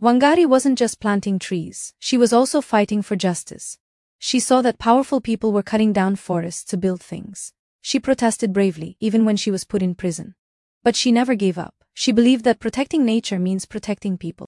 Wangari wasn't just planting trees, she was also fighting for justice. She saw that powerful people were cutting down forests to build things. She protested bravely, even when she was put in prison. But she never gave up. She believed that protecting nature means protecting people.